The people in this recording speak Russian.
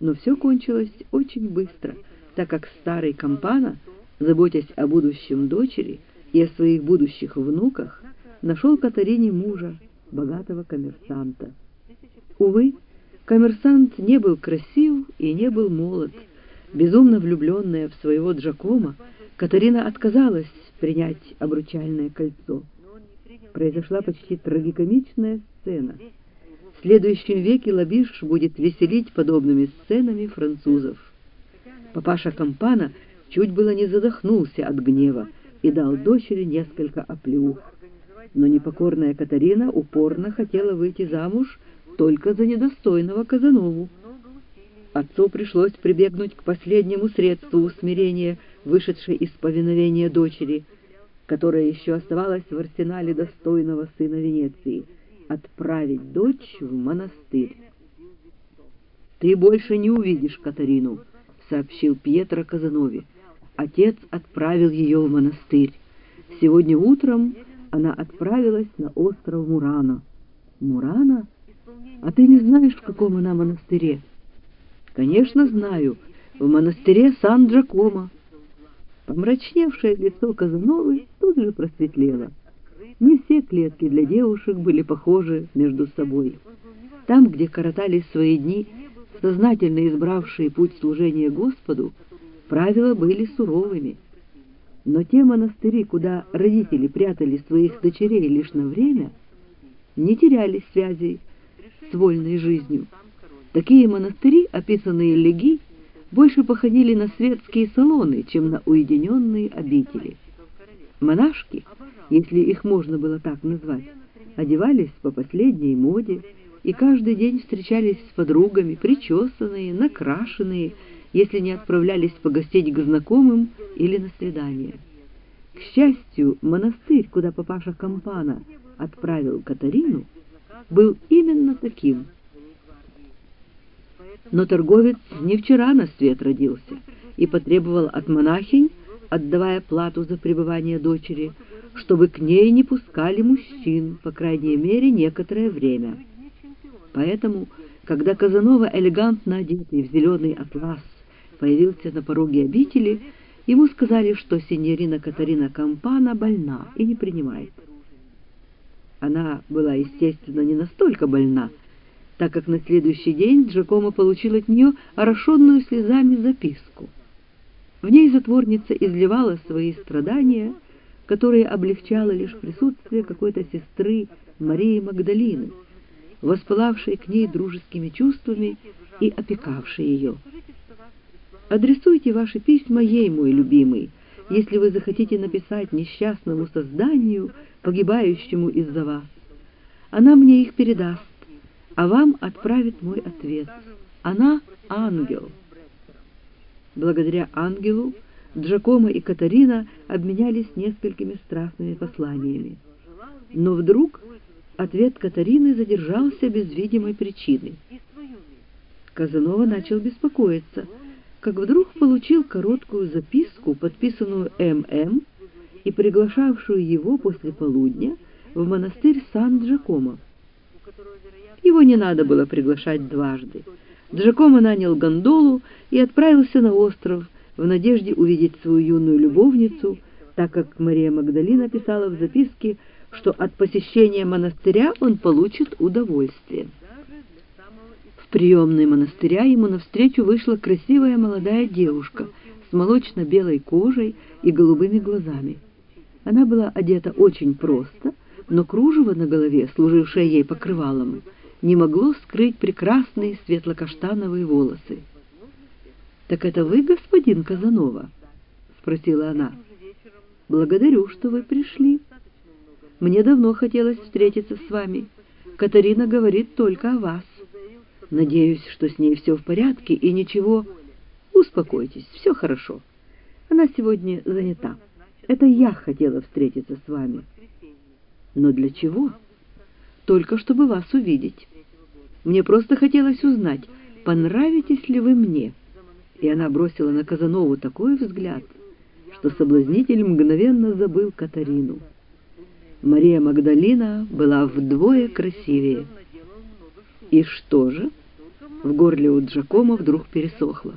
Но все кончилось очень быстро, так как старый компана, заботясь о будущем дочери и о своих будущих внуках, нашел Катарине мужа, богатого коммерсанта. Увы, коммерсант не был красив и не был молод. Безумно влюбленная в своего Джакома, Катарина отказалась принять обручальное кольцо. Произошла почти трагикомичная сцена. В следующем веке Лабиш будет веселить подобными сценами французов. Папаша Кампана чуть было не задохнулся от гнева и дал дочери несколько оплеух. Но непокорная Катарина упорно хотела выйти замуж только за недостойного Казанову. Отцу пришлось прибегнуть к последнему средству усмирения, вышедшей из повиновения дочери, которая еще оставалась в арсенале достойного сына Венеции — отправить дочь в монастырь. «Ты больше не увидишь Катарину», — сообщил Пьетро Казанове. Отец отправил ее в монастырь. Сегодня утром она отправилась на остров Мурана. «Мурана? А ты не знаешь, в каком она монастыре?» «Конечно знаю. В монастыре Сан-Джакомо». Помрачневшее лицо Казановы тут же просветлело. Не все клетки для девушек были похожи между собой. Там, где коротали свои дни, сознательно избравшие путь служения Господу, правила были суровыми. Но те монастыри, куда родители прятали своих дочерей лишь на время, не теряли связей с вольной жизнью. Такие монастыри, описанные Леги, больше походили на светские салоны, чем на уединенные обители. Монашки, если их можно было так назвать, одевались по последней моде и каждый день встречались с подругами, причесанные, накрашенные, если не отправлялись погостить к знакомым или на свидание. К счастью, монастырь, куда папаша Кампана отправил Катарину, был именно таким – но торговец не вчера на свет родился и потребовал от монахинь, отдавая плату за пребывание дочери, чтобы к ней не пускали мужчин, по крайней мере, некоторое время. Поэтому, когда Казанова, элегантно одетый в зеленый атлас, появился на пороге обители, ему сказали, что синьорина Катарина Кампана больна и не принимает. Она была, естественно, не настолько больна, так как на следующий день Джакомо получил от нее орошенную слезами записку. В ней затворница изливала свои страдания, которые облегчало лишь присутствие какой-то сестры Марии Магдалины, воспылавшей к ней дружескими чувствами и опекавшей ее. Адресуйте ваши письма ей, мой любимый, если вы захотите написать несчастному созданию, погибающему из-за вас. Она мне их передаст, а вам отправит мой ответ. Она — ангел. Благодаря ангелу Джакомо и Катарина обменялись несколькими страстными посланиями. Но вдруг ответ Катарины задержался без видимой причины. Казанова начал беспокоиться, как вдруг получил короткую записку, подписанную М.М. и приглашавшую его после полудня в монастырь Сан-Джакомо. Его не надо было приглашать дважды. Джакомо нанял гондолу и отправился на остров в надежде увидеть свою юную любовницу, так как Мария Магдалина писала в записке, что от посещения монастыря он получит удовольствие. В приемной монастыря ему навстречу вышла красивая молодая девушка с молочно-белой кожей и голубыми глазами. Она была одета очень просто, но кружево на голове, служившее ей покрывалом, не могло скрыть прекрасные светло-каштановые волосы. «Так это вы, господин Казанова?» — спросила она. «Благодарю, что вы пришли. Мне давно хотелось встретиться с вами. Катарина говорит только о вас. Надеюсь, что с ней все в порядке и ничего... Успокойтесь, все хорошо. Она сегодня занята. Это я хотела встретиться с вами. Но для чего?» только чтобы вас увидеть. Мне просто хотелось узнать, понравитесь ли вы мне. И она бросила на Казанову такой взгляд, что соблазнитель мгновенно забыл Катарину. Мария Магдалина была вдвое красивее. «И что же? В горле у Джакомо вдруг пересохло.